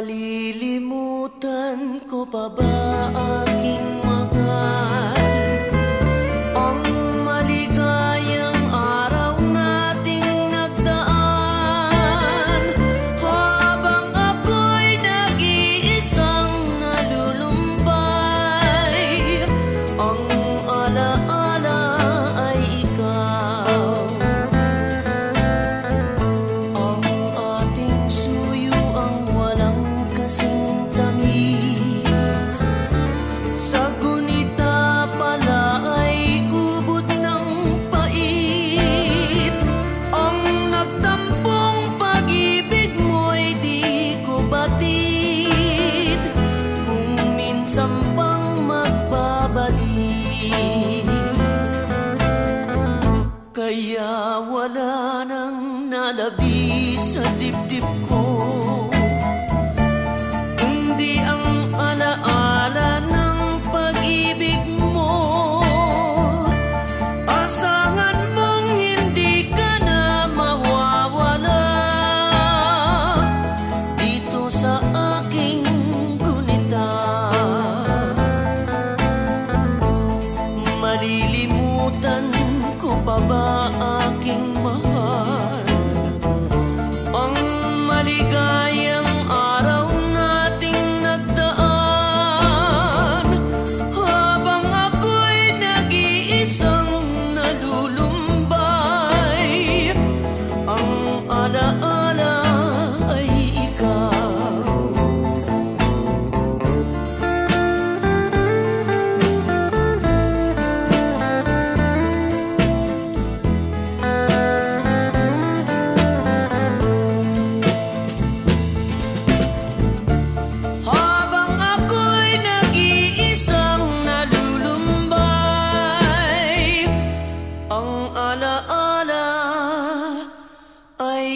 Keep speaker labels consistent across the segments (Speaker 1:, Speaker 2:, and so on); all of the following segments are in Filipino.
Speaker 1: Malilimutan ko pa ba? sampang magbabalik. Kaya wala nang nalabi sa dibdib.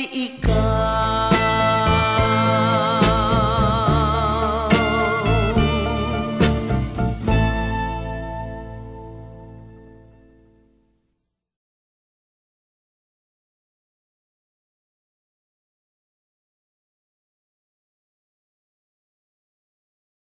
Speaker 1: ikaw.